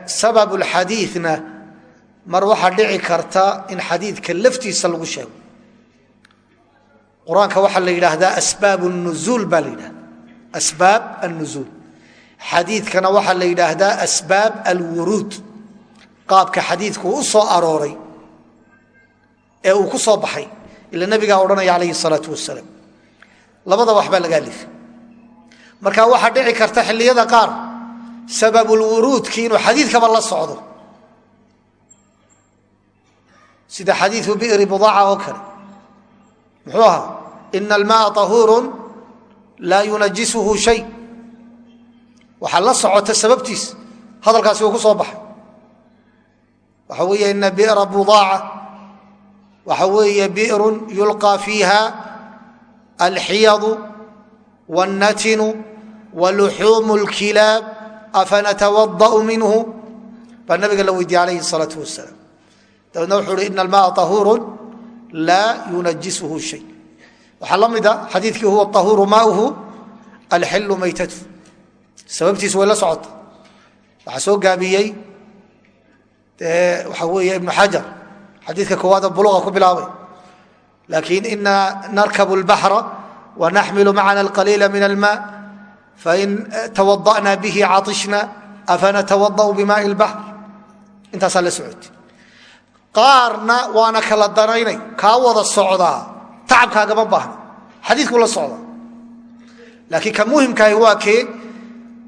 sabab xadiina mar waxaa dhici karta in xadiidka laftiisa lagu sheego qur'aanka waxaa la yidhaahdaa asbaab nuzuul baa la yidhahda asbaab annuzuul xadiidkana waxaa la yidhaahdaa asbaab alwuruud. Qaabka xadiidku u soo arooray ee uu ku soo baxay ila nabigaa odhanaya calayhi salaau wasalaam labada waxbaa laga alifay. Marka waxaa dhici karta xilliyada qaar sababulwuruudki inuu xadiidkaba la socdo. Sida xadiiu biri budaaca oo kale. Muxuu ahaa ina almaaa ahuurun laa yunajisuhu shay waxaa la socota sababtiis hadalkaasi uu ku soo baxay waxa weeye ina bira budaaca waxa weeye birun yulqaa fiiha alxiyadu wاnnatinu waluxuumu اlkilaab afanatawada'u minhu baa nabiga la weydiiyey alayhi الsalaaةu wasalaam dabeedna wuxuu uhi ina almaaa ahuurun laa yunajisuhu shay waxaa la mida xadiikii huwa ahuuru maauhu alxilu maytatu sababtiisu way la socota waxaa soo gaabiyey waxa weeye ibnu xajar xadiidka koowaada buluqa ku bilaabay laakiin ina narkabu اlbaxra wanaxmilu macana alqaliila min alma fain tawada'na bihi caطishna afanatawada'u bimaai اlbaxr intaasaa la socotay qaarna waana kala danaynay kaa wada socdaa tacabkaagama baahna xadiikuu la socdaa laakiin ka muhimkahi waa kee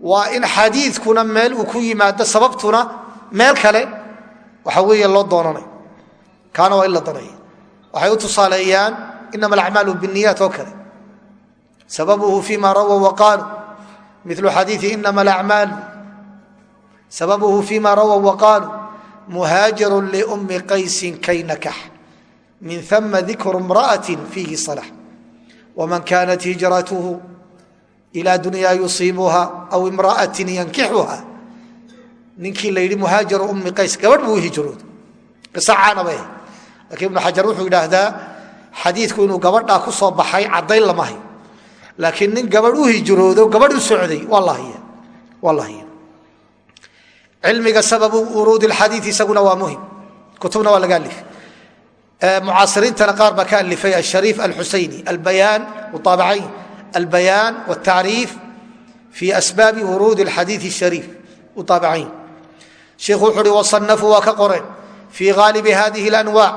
waa in xadiidkuna meel uu ku yimaado sababtuna meel kale waxa weeye loo doonanay. Kaana waa in la danaya waxay u tusaaleeyaan inama alacmaalu biniyaat oo kale. Sababuhu fima rawow waqaaluu milu xadiii inama alacmaalu sababuhu fima rawow waqaaluu muhaajiru liumi qaysin kay nakax. Min ثma dikru imra'ati fiihi صalax wman kanat hijratuhu ilى dunya yusiibuha aw imra'ati yankixuha ninkii la yidhi muhaajiru umi qays gabadh buu hijrooda qiso caana bay. Ahayd lakiin ibnu xajar wuxuu yidhaahdaa xadiidku inuu gabadhaa ku soo baxay caddayn lama laakiin nin gabadh u hijroodo gabadh u socday waa la waa la cilmiga sababu uruudi xadii isaguna waa muhiim. Kutubna waa laga alifay mucaasiriintana qaar baa ka alifay ashariif alxusayni albayaan muaabacayn albayaan wاtacriif fi asbaabi uruudi اxadiii shariif muaabacayn sheikhu wuxu uhi wasanafuu waa ka qoreen fii haalibi hadihi اlanwaac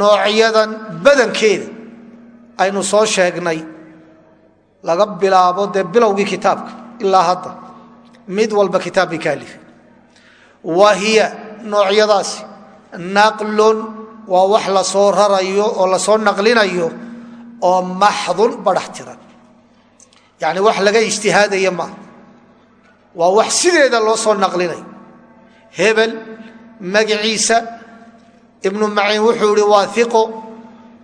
noocyadan badankeeda aynu soo sheegnay laga bilaabo dee bilowgii kitaabka ilaa hadda mid walba kitaab bay ka alifay wa hiya noocyadaasi naqlun waa wax lasoo rarayo oo lasoo naqlinayo oo maxdun badhax tiran yani wax laga ijtihaadaya maaha waa wax sideeda loo soo naqlinayo hebel magaciisa ibnu maciin wuxuu ihi waa iqo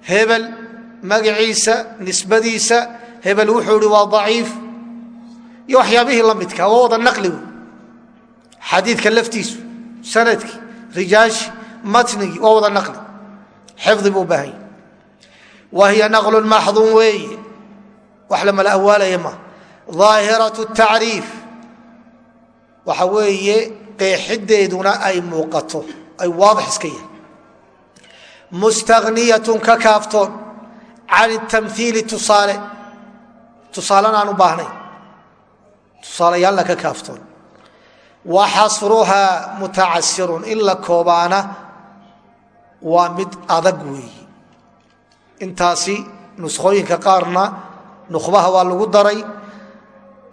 hebel magaciisa nisbadiisa. Hebel wuxuu ihi waa daciif. Iyo waxyaabihii la midka waa wada naqligu xadiidka laftiisu sannadkii rijaashi matnigii waa wada naqli. Xifdi wax la mala awaalaya ma. Daahiratu tacriif. Waxa weeye qeexideeduna ay muuqato ay waadix iska yahay. Mustaniyatun ka kaaftoon. Can tamhiili tusaale. Tusaalena aan u baahnayn tusaalayaalna ka kaaftoon. Wa xasruhaa mutacasirun. In la koobaana waa mid adag weeye intaasi nuskhooyinka qaarna nukhbaha waa lagu daray.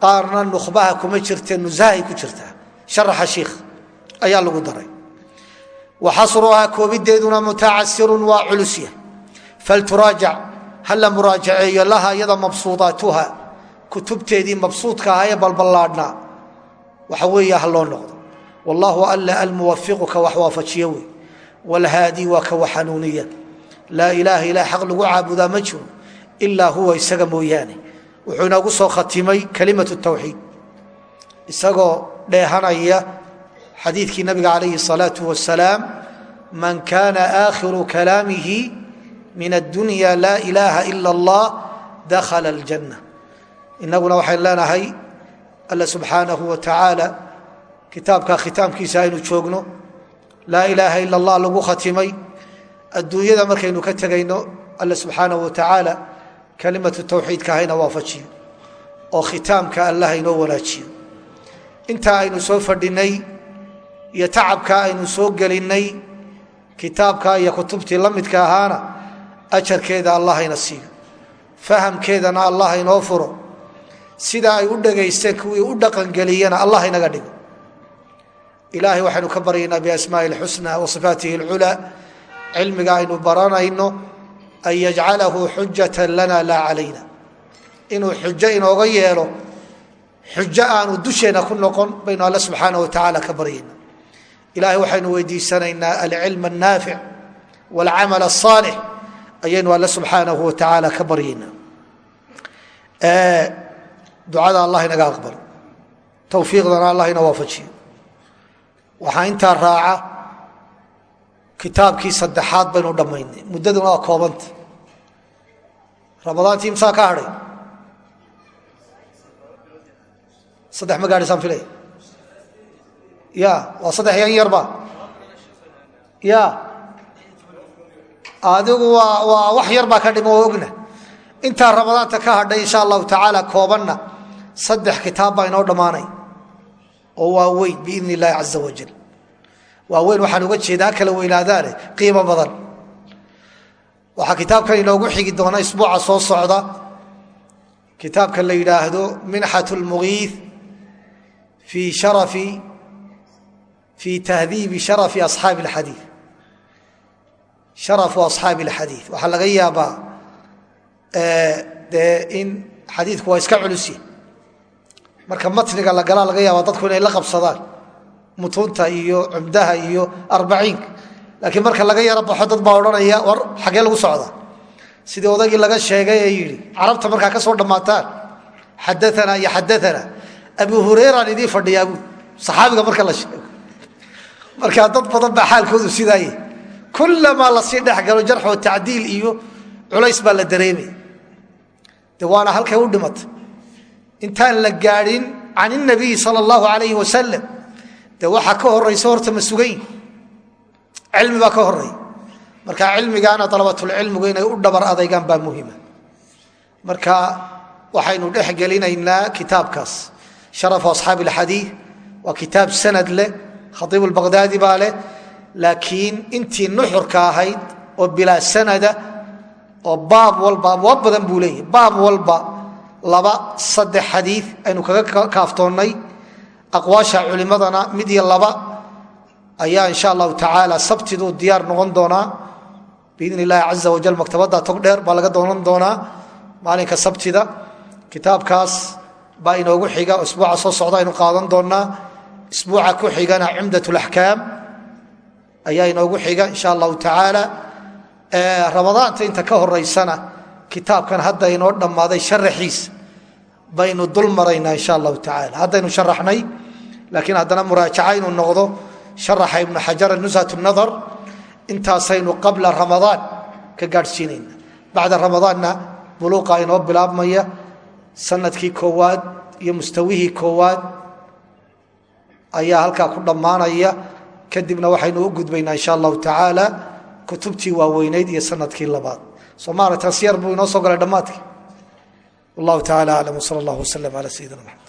Qaarna nukhbaha kuma jirte nusahay ku jirtaa sharaxa shiikh ayaa lagu daray. Wa xasruhaa koobideeduna mutacasirun waa culusya falturaajac ha la muraajaceeyo laha iyada mabsuudaatuha kutubteedii mabsuudka aha ee balballaadhnaa. Waxa weeye ha loo noqdo. Wallaahu alla almuwafiqu wax waafajiyo wey wlhaadi waa ka waxanuuniya laa ilaaha ilaa xaq lagu caabudaa ma jiro ilaa huwa isaga mooyaane wuxuu inoogu soo khatimay kalimatu tawxiid isagoo dheehanaya xadiidkii nabiga calayhi الsalaaةu wasalaam man kana aakhiru kalaamihi min addunya laa ilaaha ila اllah dakhala اljanna inaguna waxaynu leenahay alla subxaanahu wa tacaala kitaabka khitaamkiisa aynu joogno laa ilaaha ila allah lagu khatimay adduunyada markaynu ka tegayno alla subxaanahu wa tacaala kalimatu tawxiidka hayna waafajiyo oo khitaamka allah inoo wanaajiyo. Intaa aynu soo fadhinay iyo tacabkaa aynu soo gelinnay kitaabkaa iyo kutubtii la midka ahaana ajarkeeda allah hayna siiyo. Fahamkeedana allah inoo furo. Sidaa ay u dhegaysteen kuwii u dhaqangeliyana allah inaga dhigo. Ilaahay waxaynu ka baryaynaa biasmaa'i اlxusna wa sifaatihi اlculaa cilmiga aynu baranayno an yajcalahu xujata lana laa calayna inuu xujo inooga yeelo xujo aanu dusheenna ku noqon baynu alle subxaana wa tacaala ka baryayna ilaahay waxaynu weydiisanaynaa alcilm annaafic walcamal asaalix ayaynu alle subxaanahu wa tacaala ka baryaynaa ducada allah inaga aqbalo towfiiqdana allah ina waafajiyo waxaa intaa raaca kitaabkii saddexaad baynu dhammaynay. Muddaduna waa koobanta. Ramadaantii imsaa ka hadhay. Saddex ma gaadhisaan filaya ya waa saddex yan yarba. Ya. Adigu waa waa wax yar baa ka dhima oo ogna. Intaa ramadaanta ka hadhay insha allahu tacaala koobanna saddex kitaab baa inoo dhammaanay. Oo waaweyn biidn illaahi caza wajal waaweyn waxaan uga jeedaa kala weynaadaane qiimo badan. Waxaa kitaabkan inoogu xigi doona isbuuca soo socda. Kitaabka la yidhaahdo minxat lmugiith fii sharafi fii tahdiibi sharafi asxaabi alxadiid sharafu asxaabi alxadiid waxaa laga yaabaa dee in xadiidku waa iska culusya marka matniga la laga yaaba dadku inay la qabsadaan mutuunta iyo cumdaha iyo arbaciinka. Laakiin marka laga yaro baxo dad baa odhanaya war xaggee lagu socda? Sidii odaygii laga sheegay ee yidhi carabta markaa ka soo dhammaataan xadaana iyo xadaana abu hurayraan idiin fadhiyaa buu saxaabiga marka la sheego. Markaa dad badan baa xaalkoodu sidaaye kullamaa la sii dhexgalo jarx oo tacdiil iyo culays baa la dareemaya de waana halkay u dhimatay intaan la gaadhin can inabiyi sal allahu alayhi wasalam de waxaa ka horaysa horta ma sugayn. Cilmi baa ka horreeya marka cilmigaana dalabatulcilmigu inay u dhabar adaygaan baa muhima marka waxaynu dhex gelinaynaa kitaabkaas. Sharafu asxaabi alxadiid waa kitaab sanad leh khaiib lbaqdaadi baa leh. Laakiin intii nuxurka ahayd oo bilaa sanada oo baab walba abwaab badan buu leeyahy baab walba laba saddex xadiid aynu kaga kaaftoonnay aqwaasha culimadana mid iyo laba ayaa insha allahu tacaala sabtiduu diyaar noqon doonaa. Biidn illaahi caza wajal maktabadda tog dheer baa laga doonan doonaa maalinka sabtida. Kitaabkaas baa inoogu xiga isbuuca soo socda aynu qaadan doonaa isbuuca ku xigana cumdat laxkaam ayaa inoogu xiga insha allahu tacaala. Ramadaanta inta ka horeysana kitaabkan hadda inoo dhammaaday sharaxiisa baynu dul maraynaa insha allahu tacaala. Haddaynu sharaxnay laakiin haddana muraajaca inuu noqdo sharaxa ibnu xajar nushat nadar intaasaynu qabla ramadaan ka gaadhsiinayna. Bacda ramadaanna buluuqa inoo bilaabmaya sannadkii koowaad iyo mustawihii koowaad ayaa halkaa ku dhammaanaya. Kadibna waxaynu u gudbaynaa insha allahu tacaala kutubtii waaweynayd iyo sannadkii labaad. Soo maaragtan siyar buu inoo soo galay dhammaadkii? Wallahu taala aclam wsala allah waslm ala sayidina maxamed